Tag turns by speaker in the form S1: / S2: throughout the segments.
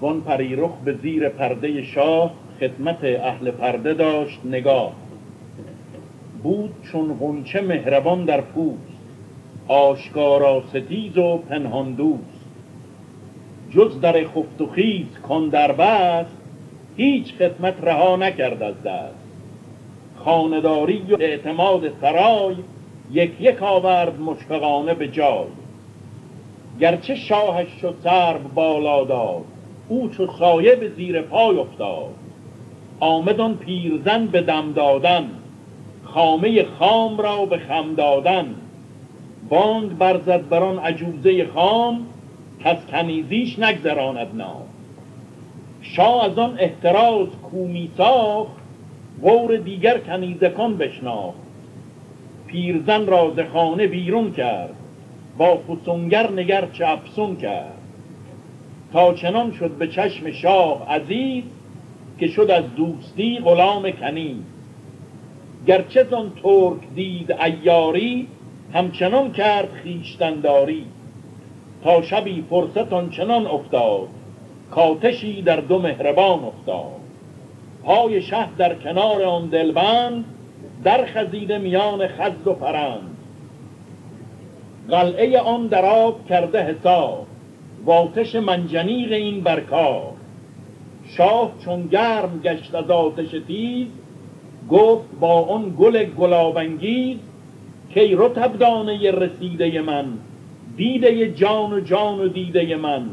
S1: وان پریرخ به زیر پرده شاه خدمت اهل پرده داشت نگاه. بود چون غنچه مهربان در پوست آشکارا ستیز و پنهان دوست. جز در خفت و خیز کن در بست هیچ خدمت رها نکرد از دست. خانداری و اعتماد سرای یک یک آورد مشفقانه به جای. گرچه شاهش شد سرو بالا داد او چو سایه به زیر پای افتاد. آمدان پیرزن به دم دادن خامه خام را به خم دادن. بانگ برزد بران عجوزه خام کس کنیزیش نگذراند نام. شاه از آن احتراز کومی ساخت غور دیگر کنیزکان بشناخت. پیرزن را ز خانه بیرون کرد با فسونگر نگر چه افسون کرد. تا چنان شد به چشم شاه عزیز که شد از دوستی غلام کنیز. گرچه زن ترک دید ایاری همچنان کرد خیشتنداری تا شبی فرصت چنان افتاد کاتشی در دو مهربان افتاد. پای شه در کنار آن دلبند در خزیده میان خز و پرند. قلعه آن در آب کرده حساب واتش منجنیق این برکار شاه چون گرم گشت از آتش تیز گفت با اون گل گلابنگیز کی رتب دانه رسیده من دیده جان و جان و دیده من.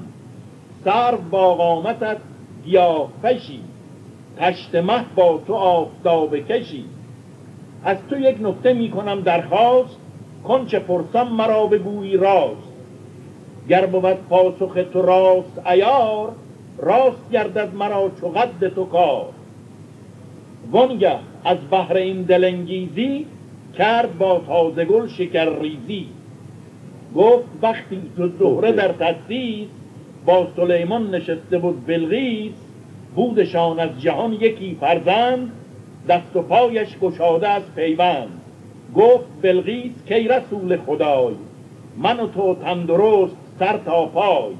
S1: سر با قامتت گیاه فشی تشت مه با تو آفتاب کشی. از تو یک نکته می کنم درخواست کن چه پرسم مرا بگویی راست. گر بود پاسخ تو راست ایار راست گردد مرا چو قد تو کار. وانگه از بحر این دلنگیزی کرد با تازه گل شکر ریزی. گفت وقتی تو زهره در تدریس با سلیمان نشسته بود بلغیس. بودشان از جهان یکی فرزند دست و پایش گشاده از پیوند. گفت بلغیس کی رسول خدای؟ من و تو تندرست سر تا پای.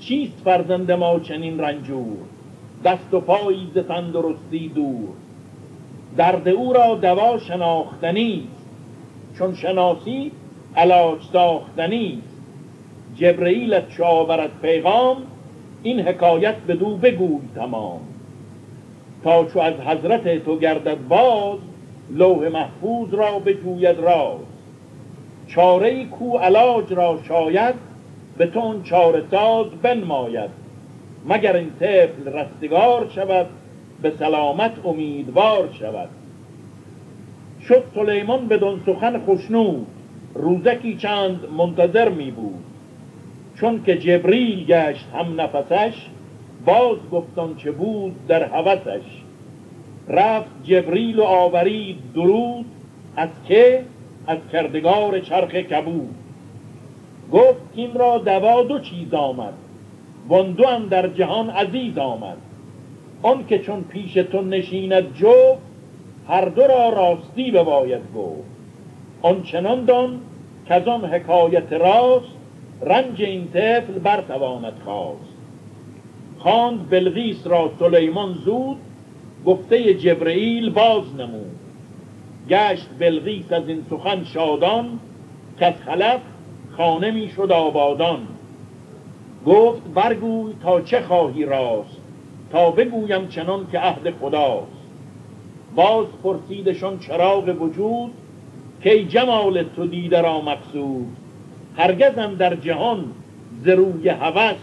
S1: چیست فرزند ما چنین رنجور؟ دست و پایی ز تندرستی دور. درد او را دوا شناختنی چون شناسی علاج ساختنی جبرئیلت چو آورد پیغام این حکایت به دو بگوی تمام. تا چو از حضرت تو گردد باز لوح محفوظ را بجوید راز. چاره کو علاج را شاید به تون چاره ساز بنماید. مگر این طفل رستگار شود به سلامت امیدوار شود. شد سلیمان بدون سخن خشنود روزکی چند منتظر می بود. چون که جبریل گشت هم نفسش باز گفتان چه بود در هوسش. رفت جبریل و آورید درود از که؟ از کردگار چرخ کبود. گفت این را دوا دو چیز آمد. وان دو در جهان عزیز آمد. آن که چون پیش تو نشیند جو هر دو را راستی بباید گفت. آن چنان دان که از آن حکایت راست رنج این طفل برتواند خواست. خواند بلغیس را سلیمان زود گفته جبرئیل باز نمود. گشت بلغیس از این سخن شادان که از خلف خانه می شد آبادان. گفت برگوی تا چه خواهی راست؟ تا بگویم چنان که عهد خداست. باز پرسیدشان چراغ وجود که جمال تو دیده را مقصود. هرگزم در جهان زروی هوس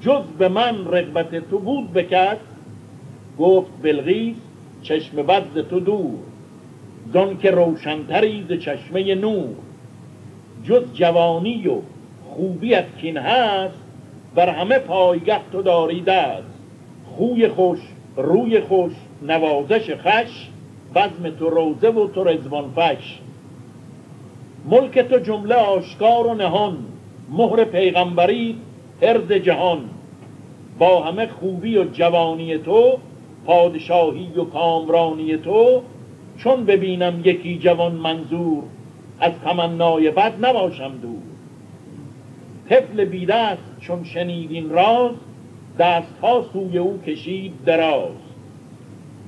S1: جز به من رغبت تو بود بکس. گفت بلغیس چشم بد تو دور. زان که روشنتری ز چشمه نور. جز جوانی و خوبیت کین هست بر همه پایگه تو داری دست. خوی خوش روی خوش نوازش خش بزم تو روزه و تو رزوان فش. ملک تو جمله آشکار و نهان مهر پیغمبری هرز جهان. با همه خوبی و جوانی تو پادشاهی و کامرانی تو چون ببینم یکی جوان منظور از تمنای بد نباشم دور. طفل بیدست چون شنید این راز دستها سوی او کشید دراز.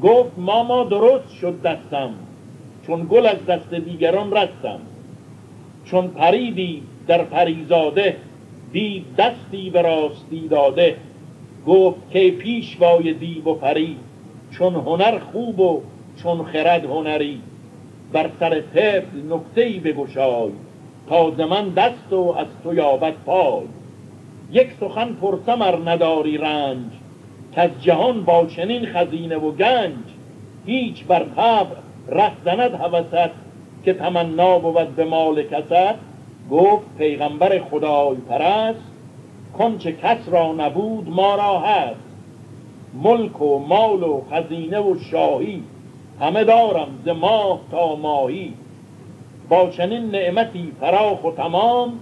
S1: گفت ماما درست شد دستم چون گل از دست دیگران رستم. چون پریدی در پریزاده دید دستی به راستی داده. گفت که پیشوای دیو و پری چون هنر خوب و چون خرد هنری. بر سر طفل نکته ای بگشای تا من دست و از تو یابد پای. یک سخن پرسم ار نداری رنج که از جهان با چنین خزینه و گنج. هیچ بر طبع ره زند که تمنا بود به مال کست. گفت پیغمبر خدای پرست کنچه کس را نبود ما را هست. ملک و مال و خزینه و شاهی همه دارم ز ماه تا ماهی. با چنین نعمتی فراخ و تمام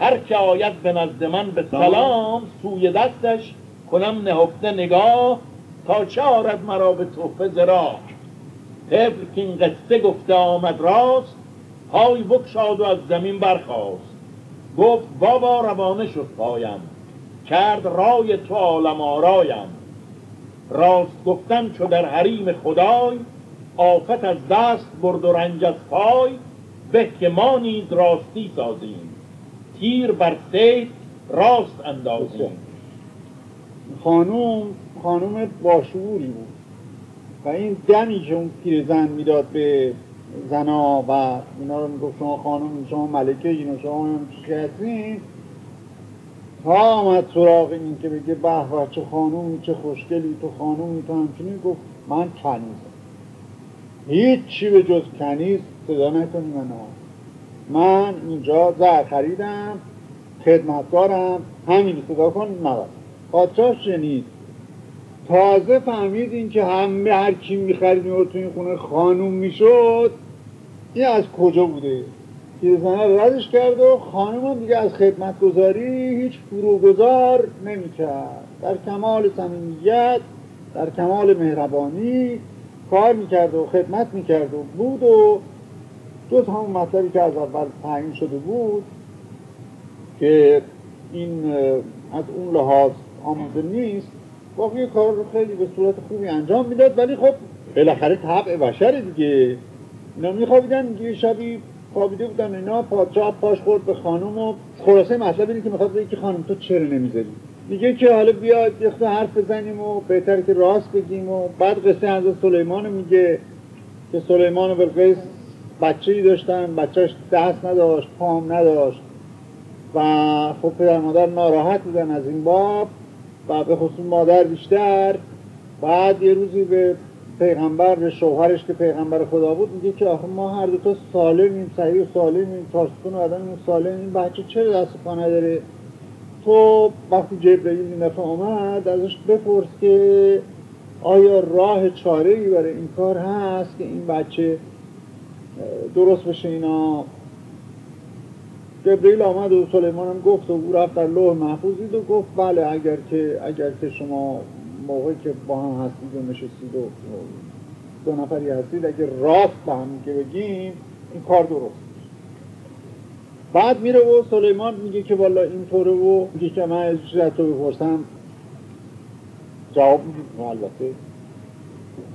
S1: هر که آید به نزد من به سلام سوی دستش کنم نهفته نگاه تا چه آرد مرا به تحفه زرا طفل که این قصه گفته آمد راست پای بکشاد و از زمین برخواست گفت بابا روانه شد پایم کرد رای تو عالم آرایم. راست گفتن چو در حریم خدای آفت از دست برد و رنج از پای به که ما نیز راستی سازیم. تیر بر سید راست اندازیم.
S2: خانوم خانوم باشعوری بود. و این دمی که اون پیرزن می‌داد به زنا و اینا رو می‌گفت شما خانم شما ملکه اینا شما چی هستین؟ تا آمد سراغ این که بگه به چه خانومی چه خوشگلی تو خانومی تو همچنین. گفت من کنیزم هیچ چی به جز کنیز صدا نکنی من من اینجا زر خریدم خدمتگارم همین صدا کن نبود پادشاه شنید. تازه فهمید این که همه هر کی می‌خرید میورد تو این خونه خانوم می‌شد. این از کجا بوده؟ پیرزنه ردش کرد و خانم هم دیگه از خدمت گذاری هیچ فروگذار نمی‌کرد. در کمال صمیمیت در کمال مهربانی کار می‌کرد و خدمت می‌کرد و بود و جز همون مطلبی که از اول تعیین شده بود که این از اون لحاظ آماده نیست باقی کار رو خیلی به صورت خوبی انجام می‌داد ولی خب بالاخره طبع بشر دیگه. اینا میخوابیدن یه شبی خوابیده بودن اینا پادشاه پاش خورد به خانم و خلاصه مطلب اینه که می‌خواد بگه که خانم تو چرا نمی‌ذاری؟ میگه که حالا بیاد یه حرف بزنیم و بهتر که راست بگیم و بعد قصه از سلیمان میگه که سلیمان و بلقیس بچه داشتن بچهش دست نداشت پام نداشت و خب پدر مادر ناراحت بودن از این باب و به خصوص مادر بیشتر. بعد یه روزی به پیغمبر به شوهرش که پیغمبر خدا بود میگه که آخه ما هر دو تا سالمیم صحیح و سالمیم تارسکون و آدمیم سالم این بچه چرا دست پا نداره؟ تو وقتی جبرئیل این دفعه آمد ازش بپرس که آیا راه چاره ای برای این کار هست که این بچه درست بشه اینا؟ جبریل آمد و سلیمان هم گفت و او رفت در لوح محفوظی و گفت بله اگر که اگر که شما موقعی که با هم هستید و نشستید و دو نفری هستید اگر راست به هم که بگیم این کار درست. بعد میره و سلیمان میگه که والا طوره و میگه که من از تو بپرسم. جواب میگه البته.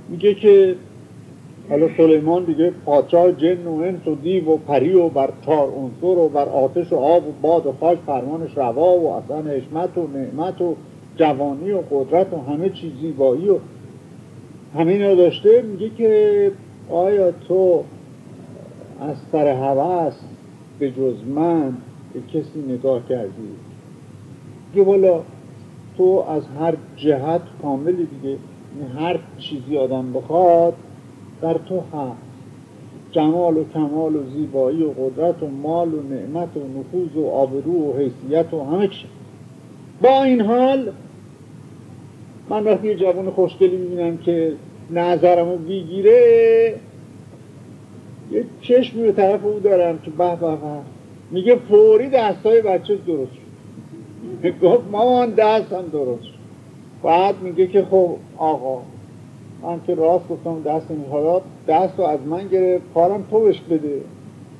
S2: میگه که حالا سلیمان دیگه پادشاه جن و انس و دیو و پری و بر چار عنصر و بر آتش و آب و باد و خاک فرمانش روا و اصلا حشمت و نعمت و جوانی و قدرت و همه چیز زیبایی و همه اینا داشته. میگه که آیا تو از سر هوس به جز من به کسی نگاه کردی؟ که والا تو از هر جهت کاملی دیگه. هر چیزی آدم بخواد در تو هست. جمال و کمال و زیبایی و قدرت و مال و نعمت و نفوذ و آبرو و حیثیت و همه چی. با این حال من وقتی یه جوان خوشگلی می‌بینم که نظرمو بیگیره یه چشمی به طرف او دارم که به به میگه فوری دستای بچه درست شد. گفت مامان دستم درست شد. بعد میگه که خب آقا من که راست گفتم دست می‌خواد دست رو از من گرفت کارم تو بش بده.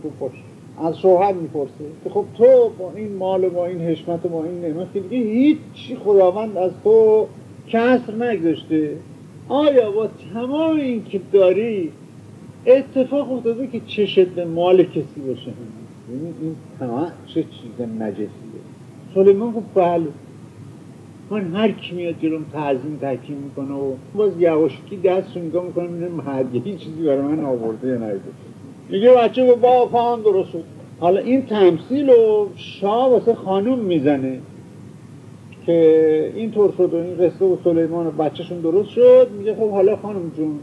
S2: تو پشت از شوهر می‌پرسه. که خب تو با این مال و با این حشمت و با این نعمت که دیگه هیچ خداوند از تو کسر نگذاشته. آیا با تمام این که داری اتفاق افتاده که چشت به مال کسی باشه؟ یعنی این تمام چه چیز نجسیه سلیمان گفت بله. من هر کی میاد جلوم تعظیم تحکیم می‌کنه و باز یواشکی دست رو نگاه می‌کنه می‌دونم هرگی چیزی برای من آورده یا نیده میگه بچه با با فهم درست شد. حالا این تمثیل رو شاه واسه خانوم می‌زنه که این طور شد و این قصه و سلیمان و بچهشون درست شد. میگه خب حالا خانم جون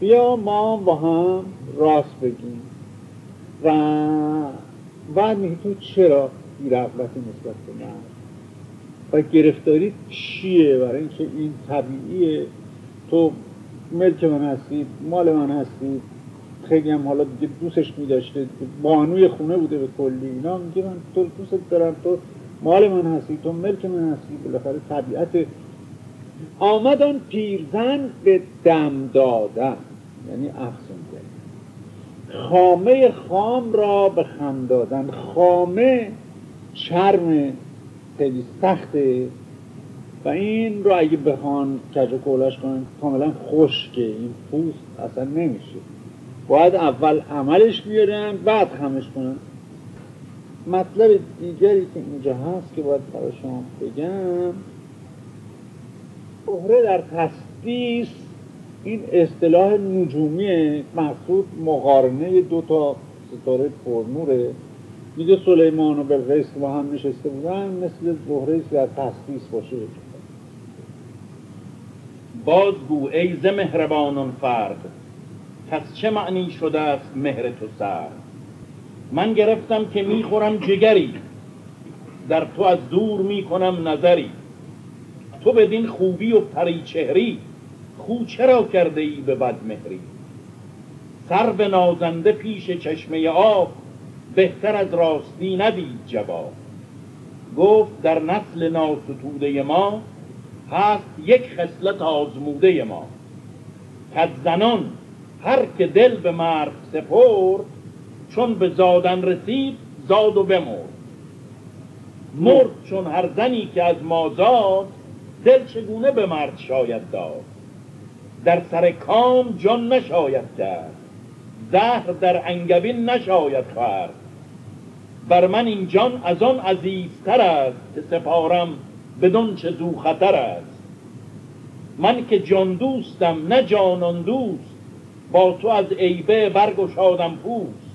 S2: بیا ما با هم راست بگیم. و بعد میگه تو چرا بیرغبتی نسبت به من؟ و گرفتاری چیه برای اینکه این طبیعیه؟ تو ملک من هستی مال من هستی. خیلی هم حالا دیگه دوستش میداشته بانوی خونه بوده به کلی. اینا میگه من تو دوست دارم تو مال من هستی تو ملک من هستی. بالاخره طبیعت آمد پیرزن به دم دادن. یعنی افسون خامه خام را به خم دادن. خامه چرم خیلی سخته. و این رو اگه بخوان کج و کولش کنن کاملا خشکه. این پوست اصلا نمیشه. باید اول عملش بیارن بعد خمش کنن. مطلب دیگری که اینجا هست که باید برای شما بگم بحره در تصدیس این اصطلاح نجومی مقصود مقارنه دو تا ستاره پرنوره. میگه سلیمان و بلقیس با هم نشسته بودن مثل زهره در تصدیس باشه.
S1: بازگو ای ز مهربانان فرد پس چه معنی شده است مهر تو سر من گرفتم که می‌خورم جگری در تو از دور می‌کنم نظری. تو بدین خوبی و پریچهری خو چرا کرده ای به بدمهری سر به نازنده پیش چشمه آب بهتر از راستی ندید جواب. گفت در نسل ناستوده ما هست یک خصلت آزموده ما. که زنان هر که دل به مرد سپرد چون به زادن رسید زاد و بمرد. مرد چون هر زنی که از ما زاد دل چگونه به مرد شاید داد؟ در سر کام جان نشاید کرد. زهر در انگبین نشاید خورد. بر من این جان از آن عزیزتر است که سپارم بدون چه زو خطر است. من که جان دوستم نه جانان دوست با تو از عیبه برگشادم پوست.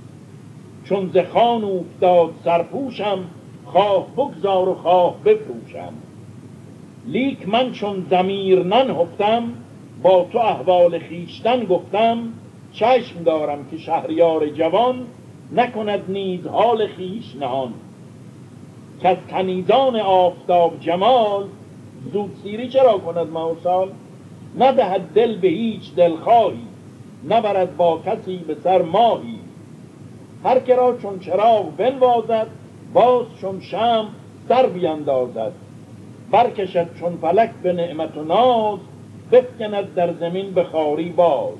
S1: چون ز خان افتاد سرپوشم خواه بگذار و خواه بفروشم. لیک من چون زمیر ننهفتم با تو احوال خیشتن گفتم چشم دارم که شهریار جوان نکند نیز حال خیش نهان. که از کنیزان آفتاب جمال زود سیری چرا کند موسال ندهد دل به هیچ دلخواهی نبرد با کسی به سر ماهی. هر کرا چون چراغ بنوازد باز چون شم سر بیندازد. برکشد چون فلک به نعمت و ناز بفکند در زمین به خاری باز.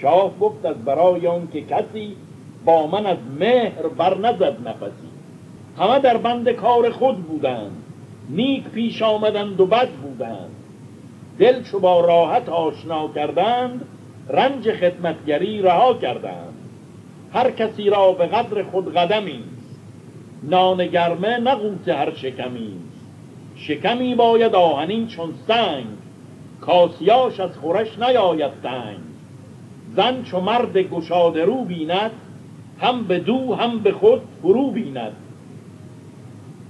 S1: شاه گفت از برای آن که کسی با من از مهر بر نزد نفسی. همه در بند کار خود بودند نیک پیش آمدند و بد بودند. دل چو با راحت آشنا کردند رنج خدمتگری رها کردند. هر کسی را به قدر خود قدمی نان گرمه نقوت هر شکمی شکمی باید آهنین چون سنگ. کاسیاش از خورش نیاید تنگ زن چو مرد گشاده رو بیند هم به دو هم به خود فرو بیند.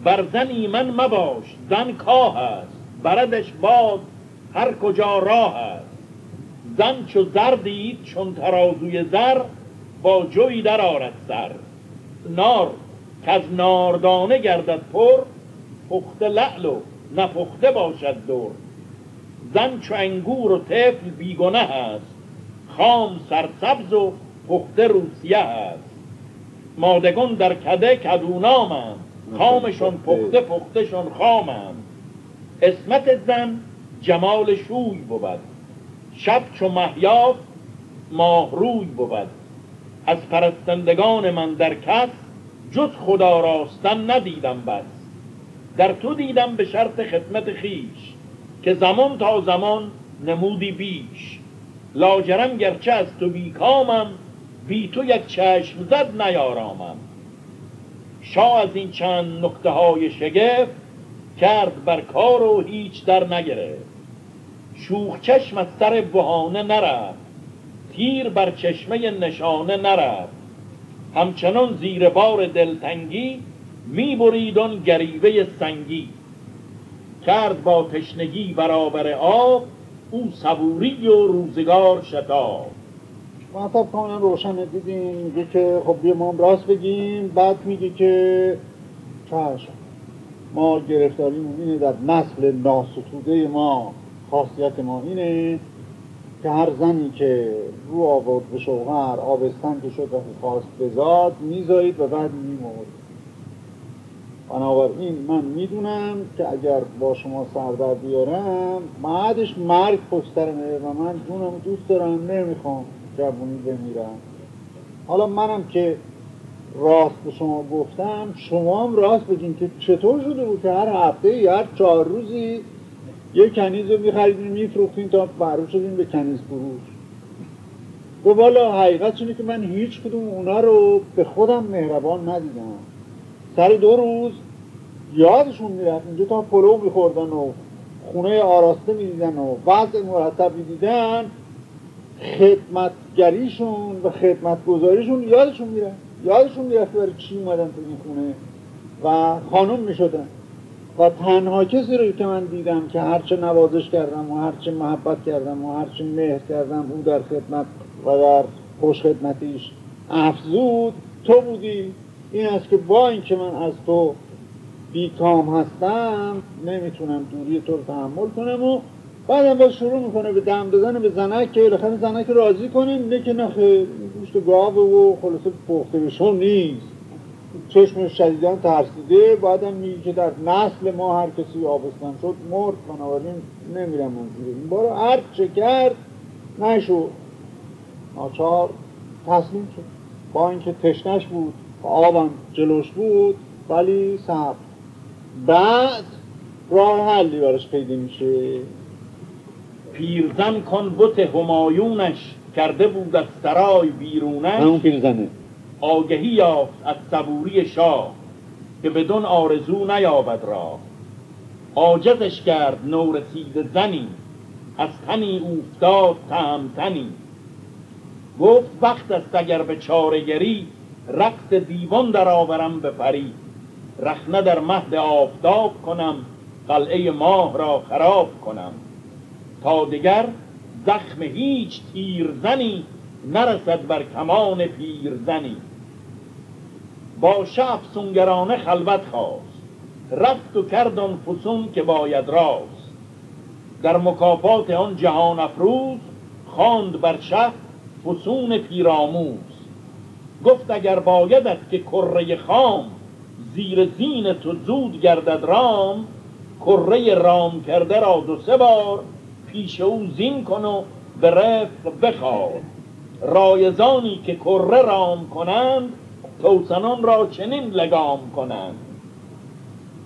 S1: بر زن ایمن مباش زن کاه است بردش باد هر کجا راه است. زن چو زر دید چون ترازوی زر با جوی در آرد سر. نار که از ناردانه گردد پر پخته لعل و نپخته باشد دور. زن چو انگور و طفل بیگنه است. خام سرسبز و پخته روسیه است. مادگان در کده کدونامند خامشون پخته پختهشون خامند اسمت زن جمال شوی بود. شب چو محیاف ماه روی بود. از پرستندگان من در کس جز خدا راستن ندیدم بس. در تو دیدم به شرط خدمت خیش. که زمان تا زمان نمودی بیش. لاجرم گرچه از تو بیکامم بی تو یک چشم زد نیارامم. شاه از این چند نکته های شگفت کرد بر کار و هیچ در نگرفت. شوخ چشم از سر بهانه نرفت تیر بر چشمه نشانه نرفت. همچنان زیر بار دلتنگی می برید گریوه سنگی. کرد با تشنگی برابر آب او صبوری و روزگار شتاب.
S2: مطلب کاملا روشن دیدیم میگه که خب بیا ما راست بگیم. بعد میگه که چشم ما گرفتاریمون اینه در نسل ناستوده ما خاصیت ما اینه که هر زنی که رو آورد به شوهر آبستن که شد و خواست بزاد میزایید و بعد میمورد بنابراین من می‌دونم که اگر با شما سردر بیارم بعدش مرگ پشترمه و من جونم دوست دارم نمی‌خوام جوونی بمیرم. حالا منم که راست به شما گفتم شما هم راست بگین که چطور شده بود که هر هفته یا هر چهار روزی یه کنیز رو میخریدین میفروختین تا معروف شدین به کنیز فروش. گفت والا حقیقت که من هیچ کدوم اونا رو به خودم مهربان ندیدم. سر دو روز یادشون می‌رفت اینجا تا پلو میخوردن و خونه آراسته می‌دیدن و وضع مرتب می‌دیدن. خدمتگریشون و خدمتگذاریشون یادشون می‌رفت. یادشون می‌رفت برای چی اومدن تو این خونه و خانم می‌شدن. و تنها کسی رو که من دیدم که هرچه نوازش کردم و هرچه محبت کردم و هرچه مهر کردم او در خدمت و در خوش خدمتیش افزود تو بودی. این است که با اینکه من از تو بیکام هستم نمی‌تونم دوری تو رو تحمل کنم و بعدم با شروع می‌کنه به دم دادن به زنک که بالاخره زنک راضی کنیم نه که نخه گوشت گاو و خلاصه پخته بشون نیست. چشم شدیدان ترسیده بعدم میگه که در نسل ما هر کسی آبستن شد مرد بنابراین نمیرم منظور این بارو هر چه کرد نشو. ناچار تسلیم شد. با اینکه تشنش بود. آبم جلوش بود ولی صبر بعد راه حلی براش پیدا میشه.
S1: پیرزن کن بت همایونش کرده بود از سرای بیرونش.
S2: همون پیرزنه.
S1: آگهی یافت از صبوری شاه که بدون آرزو نیابد را عاجزش کرد نورسید زنی از تنی اوفتاد تهمتنی گفت وقت است اگر به چارگری رقص دیوان در آورم به پری. رخنه در مهد آفتاب کنم قلعه ماه را خراب کنم. تا دیگر زخم هیچ تیرزنی نرسد بر کمان پیرزنی. با شف سونگرانه خلوت خواست. رفت و کرد آن فسون که باید راست. در مکافات آن جهان افروز خواند بر شف فسون پیراموز. گفت اگر بایدت که کره خام زیر زین تو زود گردد رام کره رام کرده را دو سه بار پیش او زین کن و به رفق رایزانی که کره رام کنند توسنان را چنین لگام کنند.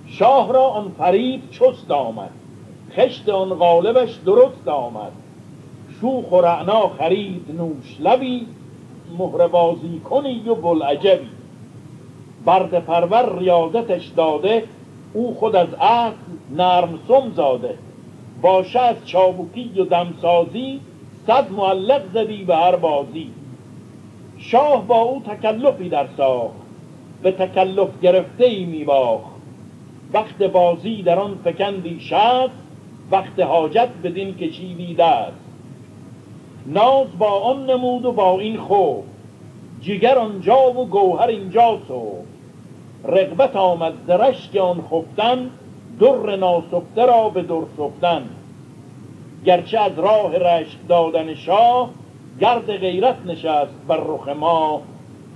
S1: شاه را آن فریب چست آمد خشت آن غالبش درست آمد. شوخ و رعنا خرید نوش لبی مهربازی کنی و بلعجبی برد پرور ریاضتش داده او خود از اصل نرم سم زاده. باشه از چابوکی و دمسازی صد معلق زدی به هر بازی. شاه با او تکلفی در ساخت به تکلف گرفته ای می وقت بازی در آن فکندی شست وقت حاجت بدین کشیدی دست ناز با آن نمود و با این خوب جگر آنجا و گوهر اینجا سو. رغبت آمد درشت آن خفتن در ناسفته را به در سفتن. گرچه از راه رشک دادن شاه گرد غیرت نشست بر رخ ما.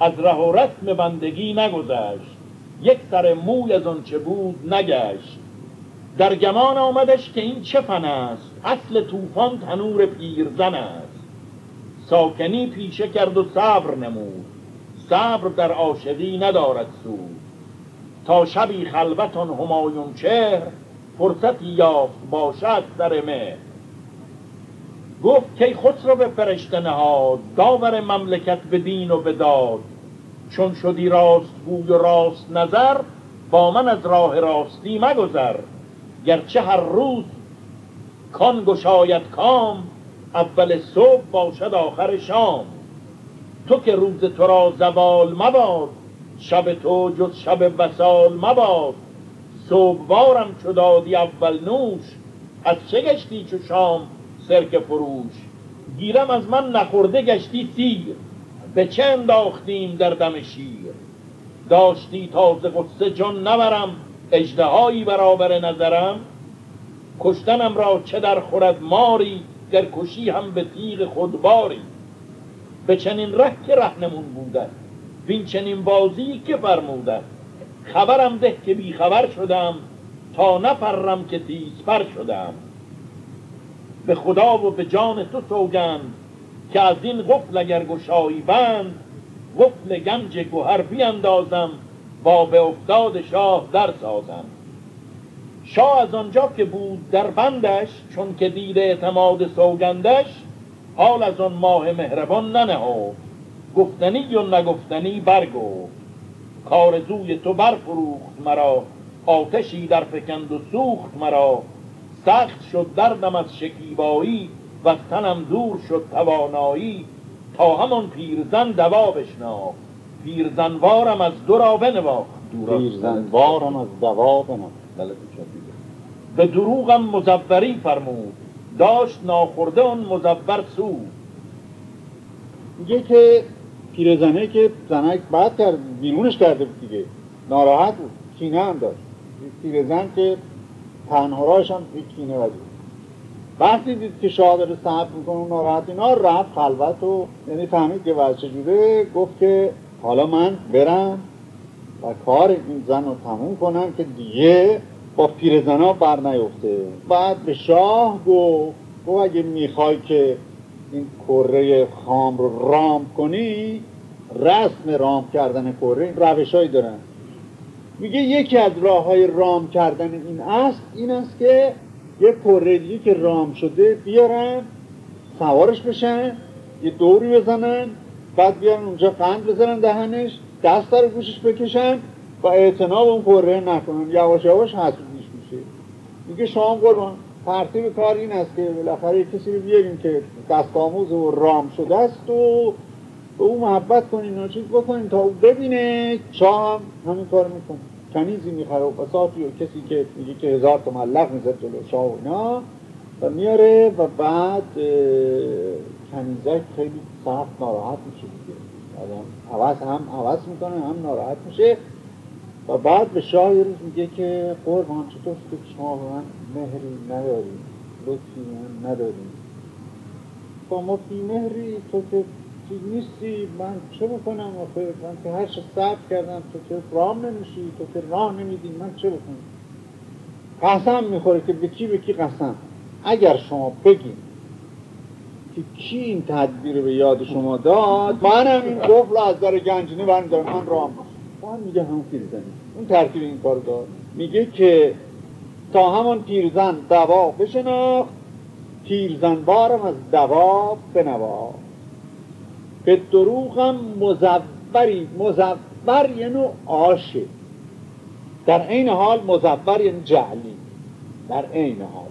S1: از ره و رسم بندگی نگذشت یک سر موی از آن چه بود نگشت. در گمان آمدش که این چه فن است؟ اصل طوفان تنور پیرزن است. ساکنی پیشه کرد و صبر نمود. صبر در عاشقی ندارد سود. تا شبی خلوتان همایون چهر فرصتی یافت باشد سر مهر. گفت که خسرو به فرشته نهاد داور مملکت به دین و به داد. چون شدی راست گوی و راست نظر با من از راه راستی مگذر. گرچه هر روز کان گشاید کام اول صبح باشد آخر شام. تو که روز تو را زوال مباد شب تو جز شب وسال مباد. صبحوارم چو دادی اول نوش از چه گشتی چو شام سرک فروش؟ گیرم از من نخورده گشتی سیر به چه انداختیم در دم شیر؟ داشتی تازه قصه جان نبرم اجدهایی برابر نظرم؟ کشتنم را چه در خورد ماری گر کشی هم به تیغ خودباری به چنین ره که رهنمون بودن وین چنین بازی که فرمودن. خبرم ده که بی خبر شدم تا نفرم که تیزپر شدم. به خدا و به جان تو سوگند که از این قفل اگر گشایی بند قفل گنج گوهر بیاندازم با به افتاد شاه در سازم. شاه از آنجا که بود در بندش چون که دید اعتماد سوگندش حال از آن ماه مهربان ننهاد. گفتنی و نگفتنی برگو کارزوی تو برفروخت مرا آتشی در فکند و سوخت مرا. سخت شد دردم از شکیبایی و تنم دور شد توانایی. تا همان پیرزن دوا بشناخت. پیرزنوارم از دو را بنواخت.
S2: پیرزنوارم از دوا بنواخت.
S1: به دروغم مزوری فرمود. داشت ناخورده اون مزور سود
S2: میگه که پیرزنه که زنک بعد کرد بیرونش کرده بود دیگه. ناراحت بود. کینه هم داشت. پیرزن که تنهاراش هم کینه وزید وقتی دید که شاه داره صحب می‌کنه ناراحت اینا رفت خلوت و یعنی فهمید که وضع چجوره. گفت که حالا من برم. و کار این زن رو تموم کنم که دیگه با پیرزنا بر نیفته. بعد به شاه گفت گفت اگه می‌خوای که این کره خام رو رام کنی رسم رام کردن کره روشهایی دارن. میگه یکی از راه های رام کردن این است این است که یه کره دیگه که رام شده بیارن سوارش بشن یه دوری بزنن بعد بیارن اونجا قند بزنن دهنش. دست در گوشش بکشن و اعتناب اون کره نکنن. یواش یواش حسودیش میشه میگه شام قربان. ترتیب کار این است که بالاخره کسی رو بیاریم که دست آموز و رام شده است و به او محبت کنین و چیز بکنین تا او ببینه شاه هم همین کار می‌کنه. کنیزی می‌خره و بساطی و کسی که میگه که هزار تا ملق می‌زد جلو شاه و اینا و میاره و بعد کنیزک خیلی سخت ناراحت میشه. دیگه عوض هم عوض می‌کنه هم ناراحت میشه. و بعد به شاه یه روز میگه که قربان چطور که شما به من مهری نداری؟ لطفی من نداری. با ما بی مهری تو که چیز نیستی من چه بکنم آخه؟ من که هر صبر کردم تو که رام نمیشی تو که راه نمیدی من چه بکنم؟ قسم می‌خوره که به کی به کی قسم؟ اگر شما بگید که کی این تدبیر به یاد شما داد؟ منم این قفل از در گنجینه برمیدارم. من رام من میگه هم پیرزنی. اون ترتیب این کار داد. میگه که تا همون پیرزن دوا بشناخت پیرزن بارم از دوا بنوا. به دروغم مزوری مزور یه نوع آشه در این حال مزور یعنی جعلی. در عین حال.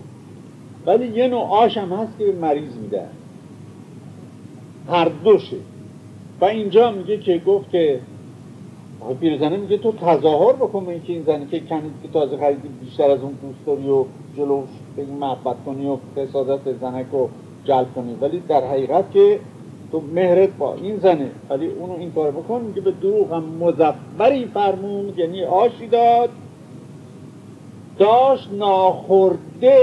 S2: ولی یه نوع آش هم هست که به مریض میده هر دوشه و اینجا میگه که گفت که آقای پیرزنه میگه تو تظاهر بکن به اینکه این زنی که کنید که تازه خریدی بیشتر از اون دوست داری و جلوش به این محبت کنی و حسادت زنک رو جلب کنی. ولی در حقیقت که تو مهرت با این زنه. ولی اونو این کار بکن میگه به دروغ هم مزفری فرمون یعنی آشی داد. داشت ناخورده.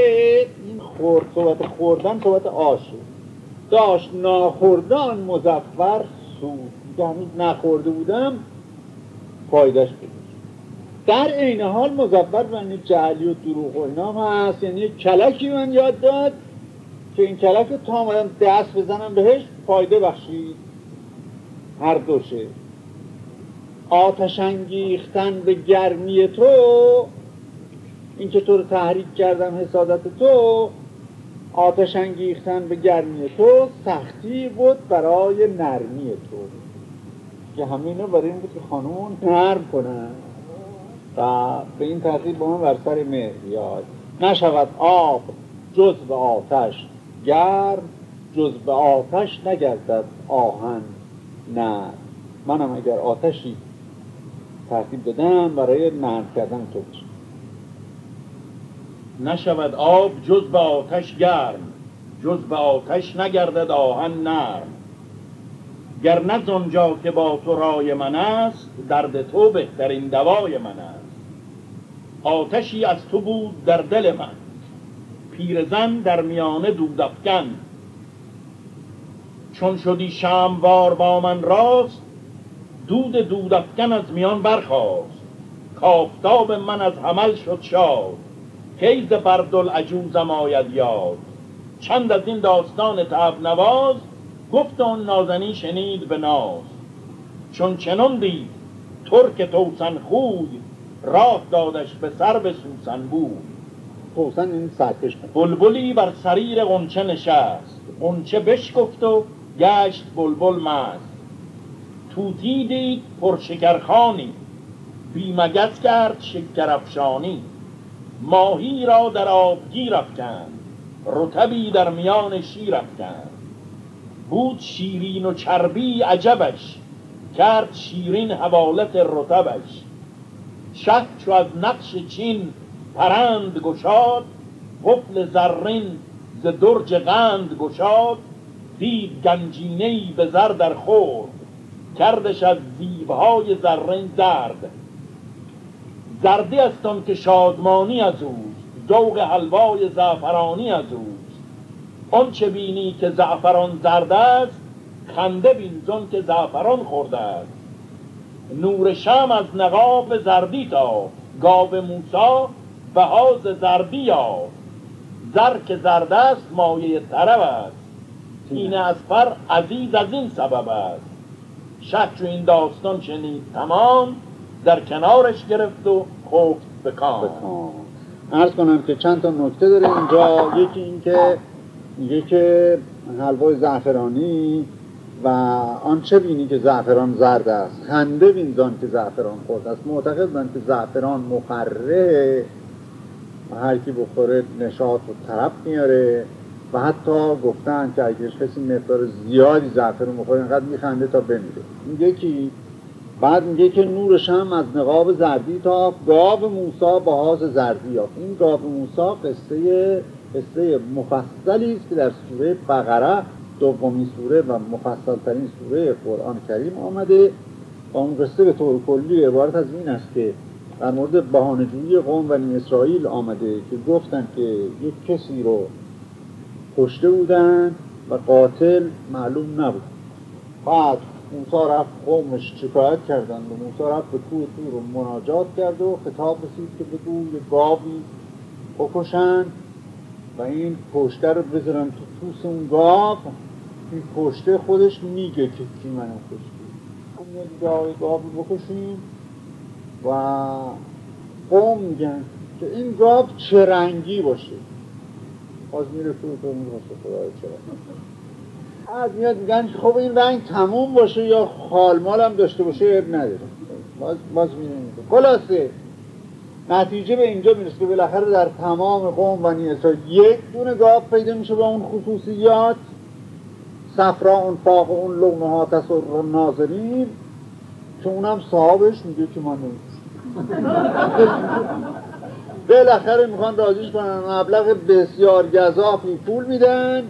S2: این خورد صحبت خوردن صحبت آشه داشت ناخوردان مزفر سود. یعنی نخورده بودم فایدهش بگیر. در عین حال مزبر بنی جعلی و دروغ و اینا هست. یعنی کلکی من یاد داد که این کلک تا آمدن دست بزنم بهش فایده بخشید. هر دوشه آتش انگیختن به گرمی تو این که تو رو تحریک کردم حسادت تو آتش انگیختن به گرمی تو سختی بود برای نرمی تو. که همینو برای این بود که خانون نرم کنن. و به این ترتیب با من بر سر مهر نشود آب جز به آتش گرم جز به آتش نگردد آهن نه منم اگر آتشی ترتیب بدم برای نرم کردن تو
S1: نشود آب جز به آتش گرم جز به آتش نگردد آهن نرم. گر نه آنجا که با تو رای من است درد تو بهترین دوای من است. آتشی از تو بود در دل من پیرزن در میانه دودفکن چون شدی شموار با من راست دود دودفکن از میان برخواست کافتاب من از حمل شد شاد. کیز بردل عجوزم آید یاد چند از این داستان تب نواز گفت آن نازنی شنید به ناز. چون چنان دید ترک توسن خوی راه دادش به سر به سوسن بود
S2: توسن این سرکش
S1: بلبلی بر سریر غنچه نشست. غنچه بشکفت و گشت بلبل مست. توتی دید پرشکرخانی بی مگس کرد شکرفشانی ماهی را در آبگیر افکند رتبی در میان شیر افکند بود شیرین و چربی عجبش کرد شیرین حوالت رتبش شه چو از نقش چین پرند گشاد قفل زرین ز درج قند گشاد. دید گنجینه به زر در خورد کردش از زیبهای زرین زرد. زردی است که شادمانی از اوست ذوق حلوای زعفرانی از اوست آن چه بینی که زعفران زرد است خنده بین زن که زعفران خورده است. نور شم از نقاب زردی تا گاو موسا بهاز زردی یا زر که زرد است مایه طرب است. این از پر عزیز از این سبب است. شک این داستان شنید تمام در کنارش گرفت و خفت به کام.
S2: ارز کنم که چند تا نکته داره اینجا. یکی این که میگه که حلوای زعفرانی و آنچه بینی که زعفران زرد است؟ خنده بین که زعفران خورد است. معتقد که زعفران مخره و هر کی بخوره نشاط و طرف میاره و حتی گفتن که اگه کسی مقدار زیادی زعفران مخوره اینقدر میخنده تا بمیره. یکی. بعد میگه که نورش هم از نقاب زردی تا گاو موسا با هاز زردی یافت این گاو موسا قصه قصه مفصلی است که در سوره بقره دومین سوره و مفصلترین سوره قرآن کریم آمده. و اون قصه به طور کلی عبارت از این است که در مورد بهانه‌جویی قوم بنی اسرائیل آمده که گفتن که یک کسی رو کشته بودن و قاتل معلوم نبود. بعد موسی رفت قومش شکایت کردن و موسی رفت به کوه تور رو مناجات کرد و خطاب رسید که به یه گاوی بکشن و این پشته رو بذارن تو توس اون گاو. این پشته خودش میگه که کی منو کشتی اون گاوی گاوی بکشیم. و قوم میگن که این گاو چه رنگی باشه. باز میره تو تو می‌رسه خدای چرا. از میاد میگن خب این رنگ تموم باشه یا خالمال هم داشته باشه اب نداره. باز, باز خلاصه. نتیجه به اینجا می‌رسه که بالاخره در تمام قوم و نیسا یک دونه گاو پیدا میشه با اون خصوصیات. صفرا اون فاق اون لونه ها تصور ناظرین. که اونم صاحبش میگه که من بالاخره می‌خوان راضیش کنن. مبلغ بسیار گذافی پول میدن.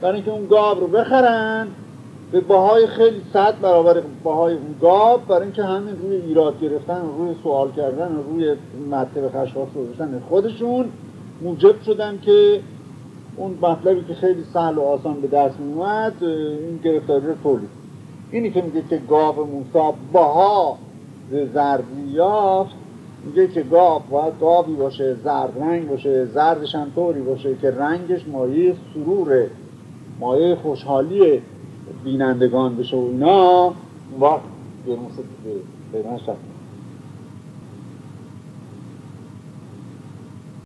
S2: برای اینکه اون گاو رو بخرن به باهای خیلی صد برابر باهای اون گاو برای اینکه همین روی ایراد گرفتن روی سوال کردن روی مطلب خشخاص گذاشتن خودشون موجب شدن که اون مطلبی که خیلی سهل و آسان به دست میومد این گرفتاری رو تولید اینی که میگه که گاو موسا باها زردی یافت میگه که گاو باید گاوی باشه زرد رنگ باشه زردش هم طوری باشه که رنگش مایه سروره مایه خوشحالی بینندگان بشه و اینا وقت به